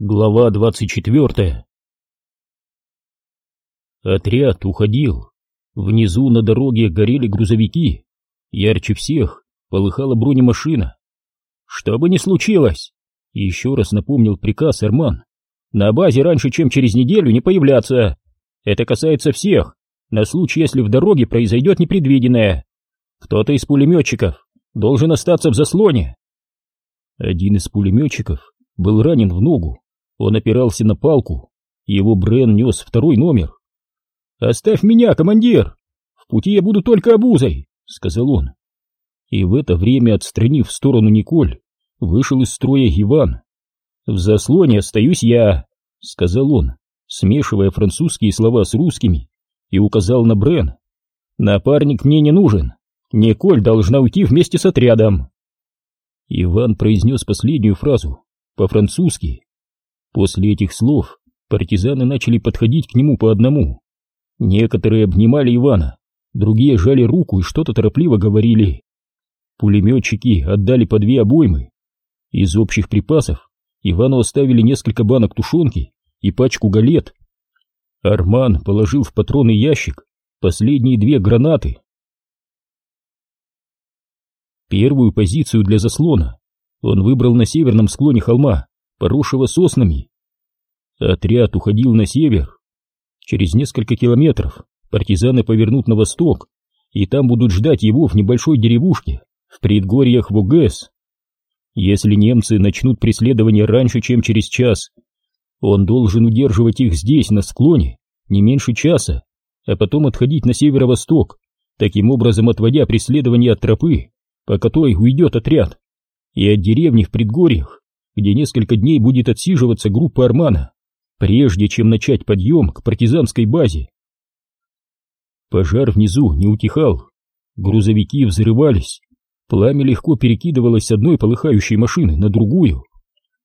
Глава двадцать четвертая Отряд уходил. Внизу на дороге горели грузовики. Ярче всех полыхала бронемашина. Что бы ни случилось, еще раз напомнил приказ Эрман. На базе раньше, чем через неделю, не появляться. Это касается всех, на случай, если в дороге произойдет непредвиденное. Кто-то из пулеметчиков должен остаться в заслоне. Один из пулеметчиков был ранен в ногу он опирался на палку. Его Брен нес второй номер. «Оставь меня, командир! В пути я буду только обузой!» — сказал он. И в это время, отстранив в сторону Николь, вышел из строя Иван. «В заслоне остаюсь я», — сказал он, смешивая французские слова с русскими, и указал на Брен. «Напарник мне не нужен. Николь должна уйти вместе с отрядом». Иван произнес последнюю фразу по-французски, После этих слов партизаны начали подходить к нему по одному. Некоторые обнимали Ивана, другие жали руку и что-то торопливо говорили. Пулеметчики отдали по две обоймы. Из общих припасов Ивану оставили несколько банок тушенки и пачку галет. Арман положил в патронный ящик последние две гранаты. Первую позицию для заслона он выбрал на северном склоне холма, поросшего соснами. Отряд уходил на север. Через несколько километров партизаны повернут на восток, и там будут ждать его в небольшой деревушке в предгорьях Вогес. Если немцы начнут преследование раньше, чем через час, он должен удерживать их здесь, на склоне, не меньше часа, а потом отходить на северо-восток, таким образом отводя преследование от тропы, по которой уйдет отряд, и от деревни в предгорьях, где несколько дней будет отсиживаться группа Армана, прежде чем начать подъем к партизанской базе. Пожар внизу не утихал, грузовики взрывались, пламя легко перекидывалось с одной полыхающей машины на другую,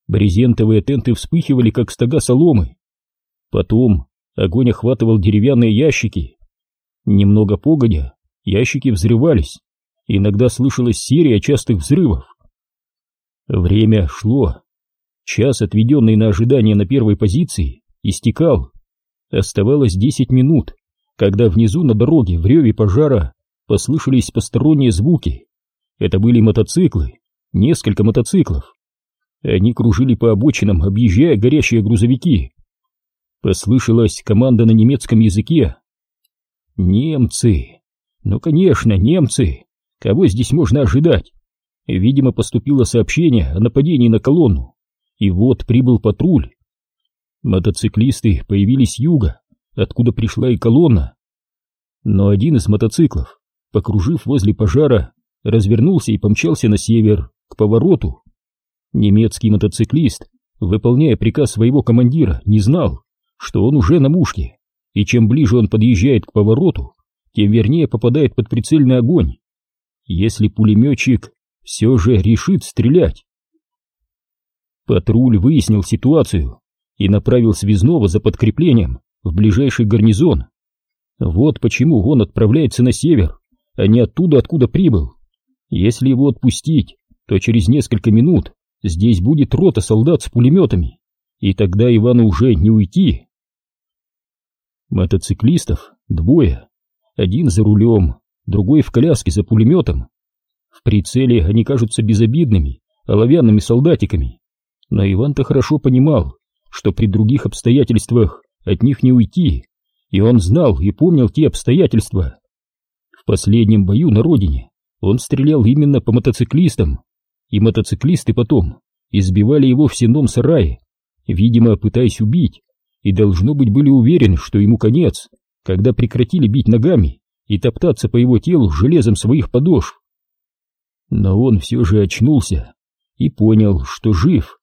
брезентовые тенты вспыхивали, как стога соломы. Потом огонь охватывал деревянные ящики. Немного погодя, ящики взрывались, иногда слышалась серия частых взрывов. Время шло. Час, отведенный на ожидание на первой позиции, истекал. Оставалось десять минут, когда внизу на дороге в реве пожара послышались посторонние звуки. Это были мотоциклы, несколько мотоциклов. Они кружили по обочинам, объезжая горящие грузовики. Послышалась команда на немецком языке. Немцы! Ну, конечно, немцы! Кого здесь можно ожидать? Видимо, поступило сообщение о нападении на колонну. И вот прибыл патруль. Мотоциклисты появились с юга, откуда пришла и колонна. Но один из мотоциклов, покружив возле пожара, развернулся и помчался на север, к повороту. Немецкий мотоциклист, выполняя приказ своего командира, не знал, что он уже на мушке, и чем ближе он подъезжает к повороту, тем вернее попадает под прицельный огонь. Если пулеметчик все же решит стрелять. Патруль выяснил ситуацию и направил связного за подкреплением в ближайший гарнизон. Вот почему он отправляется на север, а не оттуда, откуда прибыл. Если его отпустить, то через несколько минут здесь будет рота солдат с пулеметами, и тогда Ивану уже не уйти. Мотоциклистов двое, один за рулем, другой в коляске за пулеметом. В прицеле они кажутся безобидными, оловянными солдатиками, но Иван-то хорошо понимал, что при других обстоятельствах от них не уйти, и он знал и помнил те обстоятельства. В последнем бою на родине он стрелял именно по мотоциклистам, и мотоциклисты потом избивали его в сенном сарае, видимо, пытаясь убить, и должно быть были уверены, что ему конец, когда прекратили бить ногами и топтаться по его телу железом своих подошв. Но он все же очнулся и понял, что жив.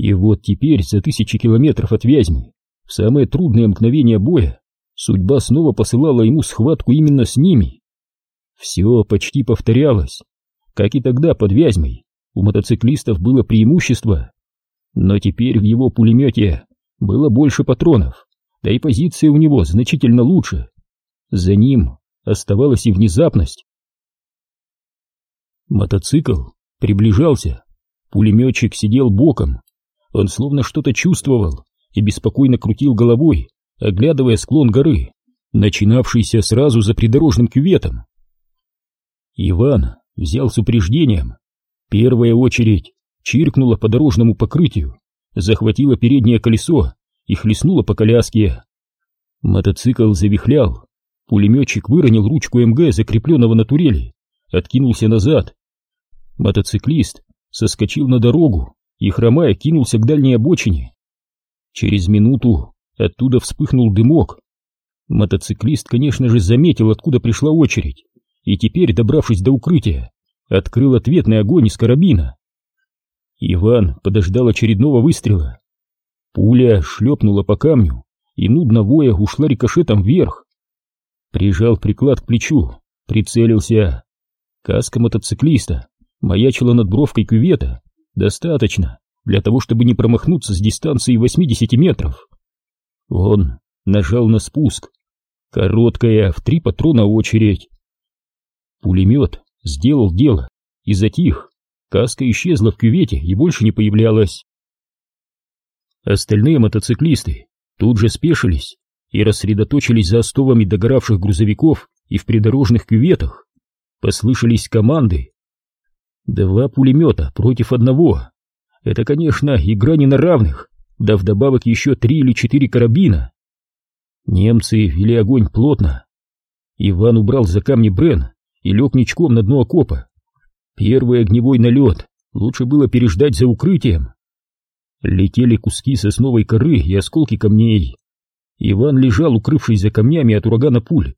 И вот теперь, за тысячи километров от Вязьмы, в самое трудное мгновение боя, судьба снова посылала ему схватку именно с ними. Все почти повторялось, как и тогда под Вязьмой, у мотоциклистов было преимущество, но теперь в его пулемете было больше патронов, да и позиция у него значительно лучше. За ним оставалась и внезапность, Мотоцикл приближался. Пулеметчик сидел боком. Он словно что-то чувствовал и беспокойно крутил головой, оглядывая склон горы, начинавшийся сразу за придорожным кюветом. Иван взял с упреждением. Первая очередь чиркнула по дорожному покрытию, захватила переднее колесо и хлестнула по коляске. Мотоцикл завихлял, пулеметчик выронил ручку МГ, закрепленного на турели, откинулся назад. Мотоциклист соскочил на дорогу и, хромая, кинулся к дальней обочине. Через минуту оттуда вспыхнул дымок. Мотоциклист, конечно же, заметил, откуда пришла очередь, и теперь, добравшись до укрытия, открыл ответный огонь из карабина. Иван подождал очередного выстрела. Пуля шлепнула по камню и, нудно воя, ушла рикошетом вверх. Прижал приклад к плечу, прицелился. Каска мотоциклиста маячила над бровкой кювета. Достаточно для того, чтобы не промахнуться с дистанции 80 метров. Он нажал на спуск. Короткая, в три патрона очередь. Пулемет сделал дело и затих. Каска исчезла в кювете и больше не появлялась. Остальные мотоциклисты тут же спешились и рассредоточились за остовами догоравших грузовиков и в придорожных кюветах. Послышались команды. Два пулемета против одного. Это, конечно, игра не на равных, да вдобавок еще три или четыре карабина. Немцы вели огонь плотно. Иван убрал за камни Брен и лег ничком на дно окопа. Первый огневой налет лучше было переждать за укрытием. Летели куски сосновой коры и осколки камней. Иван лежал, укрывшись за камнями от урагана пуль,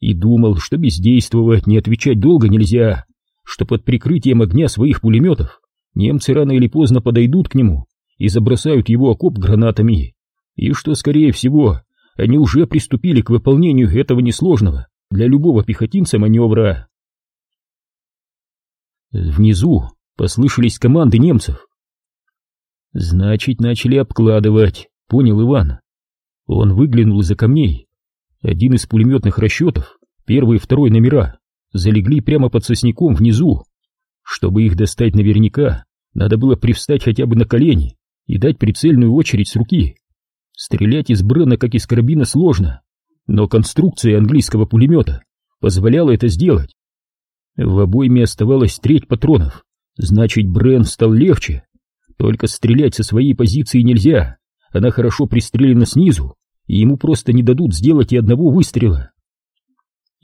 и думал, что бездействовать, не отвечать долго нельзя, что под прикрытием огня своих пулеметов немцы рано или поздно подойдут к нему и забросают его окоп гранатами, и что, скорее всего, они уже приступили к выполнению этого несложного для любого пехотинца маневра. Внизу послышались команды немцев. Значит, начали обкладывать, понял Иван. Он выглянул из-за камней. Один из пулеметных расчетов, первый и второй номера, залегли прямо под сосняком внизу. Чтобы их достать наверняка, надо было привстать хотя бы на колени и дать прицельную очередь с руки. Стрелять из Брена, как из карабина, сложно, но конструкция английского пулемета позволяла это сделать. В обойме оставалось треть патронов, значит, Брен стал легче. Только стрелять со своей позиции нельзя, она хорошо пристрелена снизу, и ему просто не дадут сделать и одного выстрела.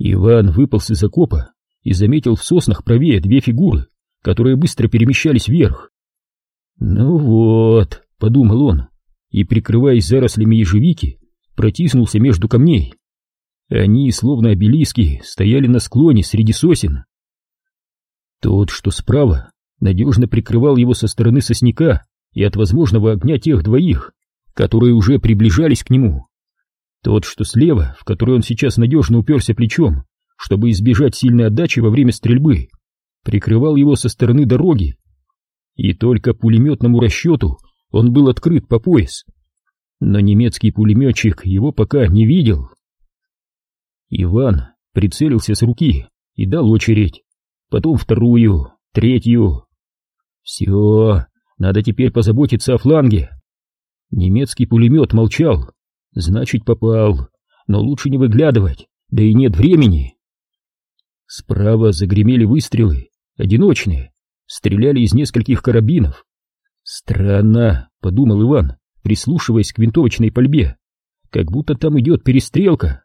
Иван выполз из окопа и заметил в соснах правее две фигуры, которые быстро перемещались вверх. «Ну вот», — подумал он, и, прикрываясь зарослями ежевики, протиснулся между камней. Они, словно обелиски, стояли на склоне среди сосен. Тот, что справа, надежно прикрывал его со стороны сосняка и от возможного огня тех двоих, которые уже приближались к нему. Тот, что слева, в который он сейчас надежно уперся плечом, чтобы избежать сильной отдачи во время стрельбы, прикрывал его со стороны дороги. И только пулеметному расчету он был открыт по пояс. Но немецкий пулеметчик его пока не видел. Иван прицелился с руки и дал очередь, потом вторую, третью. Все, надо теперь позаботиться о фланге. Немецкий пулемет молчал, значит попал, но лучше не выглядывать, да и нет времени. Справа загремели выстрелы, одиночные, стреляли из нескольких карабинов. Странно, подумал Иван, прислушиваясь к винтовочной пальбе, как будто там идет перестрелка.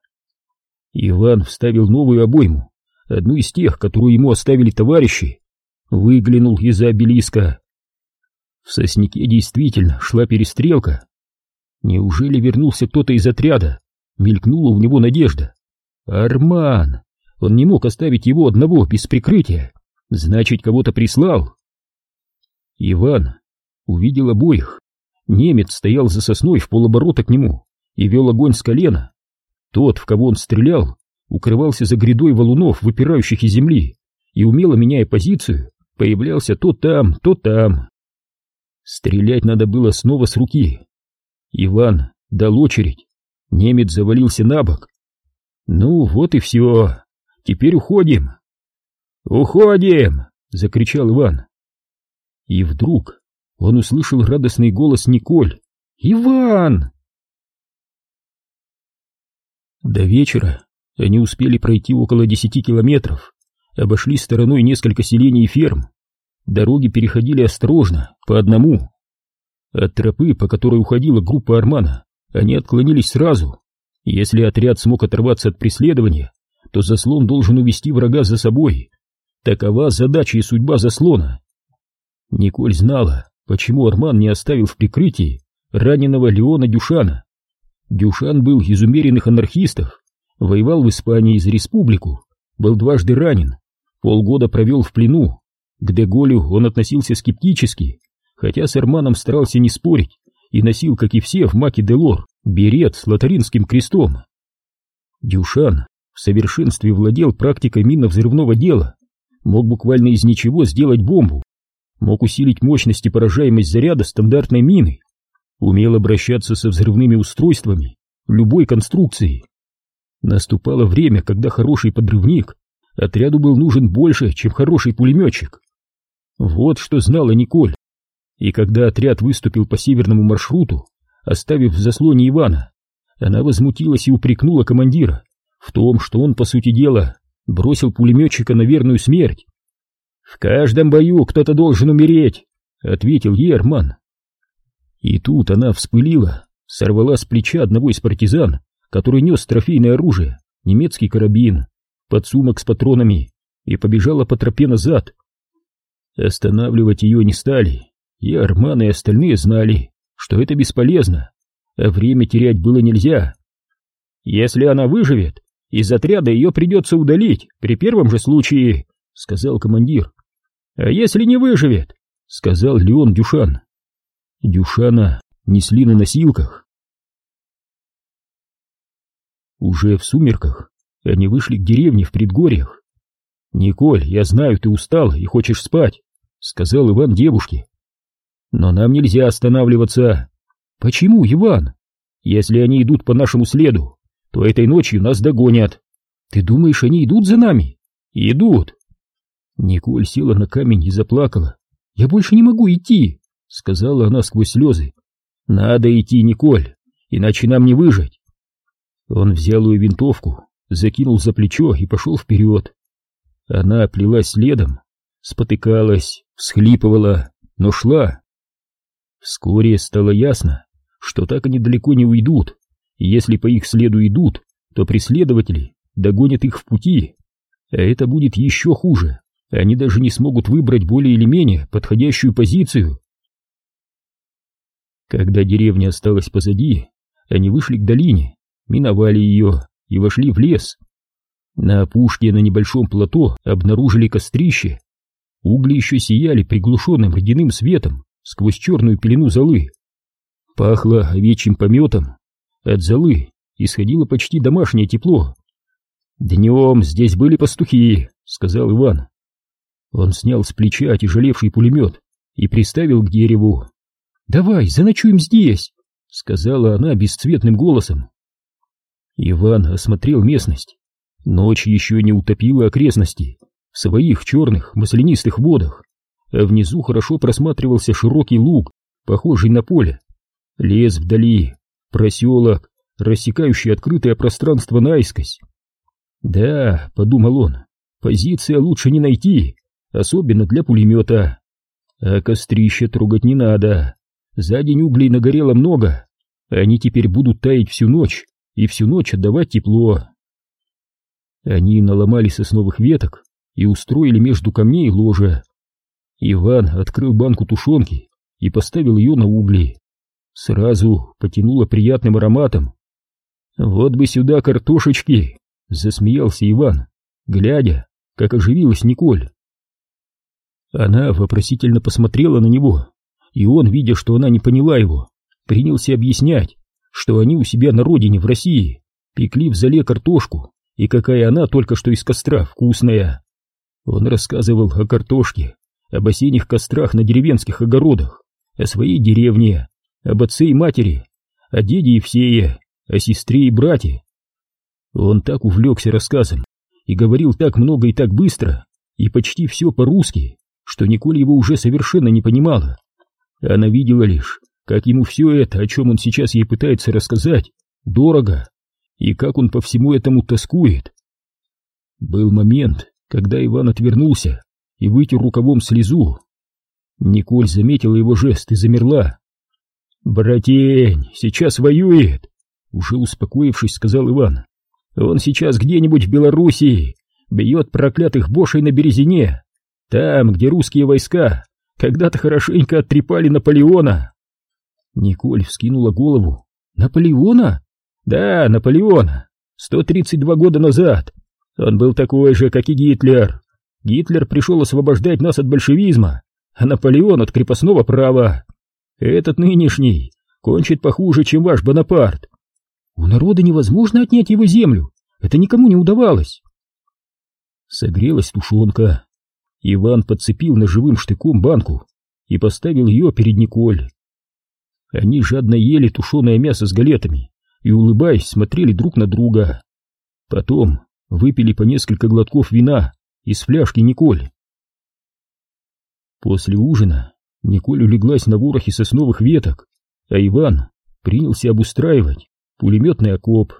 Иван вставил новую обойму, одну из тех, которую ему оставили товарищи, выглянул из-за обелиска. В сосняке действительно шла перестрелка. Неужели вернулся кто-то из отряда? Мелькнула у него надежда. Арман! Он не мог оставить его одного, без прикрытия. Значит, кого-то прислал. Иван увидел обоих. Немец стоял за сосной в полоборота к нему и вел огонь с колена. Тот, в кого он стрелял, укрывался за грядой валунов, выпирающих из земли, и, умело меняя позицию, появлялся то там, то там. Стрелять надо было снова с руки. Иван дал очередь. Немец завалился на бок. Ну, вот и все. Теперь уходим. Уходим! Закричал Иван. И вдруг он услышал радостный голос Николь. «Иван!» До вечера они успели пройти около десяти километров, обошли стороной несколько селений и ферм. Дороги переходили осторожно, по одному. От тропы, по которой уходила группа Армана, они отклонились сразу. Если отряд смог оторваться от преследования, то заслон должен увести врага за собой. Такова задача и судьба заслона. Николь знала, почему Арман не оставил в прикрытии раненого Леона Дюшана. Дюшан был из умеренных анархистов, воевал в Испании за республику, был дважды ранен, полгода провел в плену. К Деголю он относился скептически, хотя с Арманом старался не спорить и носил, как и все в Маке Делор, берет с латаринским крестом. Дюшан в совершенстве владел практикой минно-взрывного дела, мог буквально из ничего сделать бомбу, мог усилить мощность и поражаемость заряда стандартной мины, умел обращаться со взрывными устройствами любой конструкции. Наступало время, когда хороший подрывник отряду был нужен больше, чем хороший пулеметчик. Вот что знала Николь. И когда отряд выступил по северному маршруту, оставив в заслоне Ивана, она возмутилась и упрекнула командира в том, что он, по сути дела, бросил пулеметчика на верную смерть. «В каждом бою кто-то должен умереть», — ответил ей Арман. И тут она вспылила, сорвала с плеча одного из партизан, который нес трофейное оружие, немецкий карабин, подсумок с патронами, и побежала по тропе назад. Останавливать ее не стали, и Арман и остальные знали, что это бесполезно, а время терять было нельзя. Если она выживет, из отряда ее придется удалить при первом же случае, сказал командир. А если не выживет, сказал Леон Дюшан. Дюшана несли на носилках. Уже в сумерках они вышли к деревне в предгорьях. «Николь, я знаю, ты устал и хочешь спать», — сказал Иван девушке. «Но нам нельзя останавливаться». «Почему, Иван? Если они идут по нашему следу, то этой ночью нас догонят. Ты думаешь, они идут за нами?» «Идут». Николь села на камень и заплакала. «Я больше не могу идти», — сказала она сквозь слезы. «Надо идти, Николь, иначе нам не выжить». Он взял ее винтовку, закинул за плечо и пошел вперед. Она плелась следом, спотыкалась, всхлипывала, но шла. Вскоре стало ясно, что так они далеко не уйдут, и если по их следу идут, то преследователи догонят их в пути, а это будет еще хуже, они даже не смогут выбрать более или менее подходящую позицию. Когда деревня осталась позади, они вышли к долине, миновали ее и вошли в лес. На опушке на небольшом плато обнаружили кострище. Угли еще сияли приглушенным ледяным светом сквозь черную пелену золы. Пахло овечьим пометом. От золы исходило почти домашнее тепло. «Днем здесь были пастухи», — сказал Иван. Он снял с плеча отяжелевший пулемет и приставил к дереву. «Давай, заночуем здесь», — сказала она бесцветным голосом. Иван осмотрел местность. Ночь еще не утопила окрестности в своих черных маслянистых водах, а внизу хорошо просматривался широкий луг, похожий на поле. Лес вдали, проселок, рассекающий открытое пространство наискось. «Да», — подумал он, — «позиция лучше не найти, особенно для пулемета. А кострище трогать не надо. За день углей нагорело много, они теперь будут таять всю ночь, и всю ночь отдавать тепло. Они наломали сосновых веток и устроили между камней ложе. Иван открыл банку тушенки и поставил ее на угли. Сразу потянуло приятным ароматом. «Вот бы сюда картошечки!» — засмеялся Иван, глядя, как оживилась Николь. Она вопросительно посмотрела на него, и он, видя, что она не поняла его, принялся объяснять, что они у себя на родине в России пекли в зале картошку, и какая она только что из костра вкусная. Он рассказывал о картошке, об осенних кострах на деревенских огородах, о своей деревне, об отце и матери, о деде Евсее, о сестре и брате. Он так увлекся рассказом и говорил так много и так быстро, и почти все по-русски, что Николь его уже совершенно не понимала. Она видела лишь, как ему все это, о чем он сейчас ей пытается рассказать, дорого, и как он по всему этому тоскует. Был момент, когда Иван отвернулся и вытер рукавом слезу. Николь заметила его жест и замерла. «Братень, сейчас воюет!» Уже успокоившись, сказал Иван. «Он сейчас где-нибудь в Белоруссии, бьет проклятых бошей на Березине, там, где русские войска когда-то хорошенько оттрепали Наполеона». Николь вскинула голову. «Наполеона?» «Да, Наполеона. 132 года назад. Он был такой же, как и Гитлер. Гитлер пришел освобождать нас от большевизма, а Наполеон от крепостного права. Этот нынешний кончит похуже, чем ваш Бонапарт. У народа невозможно отнять его землю. Это никому не удавалось. Согрелась тушенка. Иван подцепил ножевым штыком банку и поставил ее перед Николь. Они жадно ели тушеное мясо с галетами и, улыбаясь, смотрели друг на друга. Потом выпили по несколько глотков вина из фляжки Николь. После ужина Николь улеглась на ворохе сосновых веток, а Иван принялся обустраивать пулеметный окоп.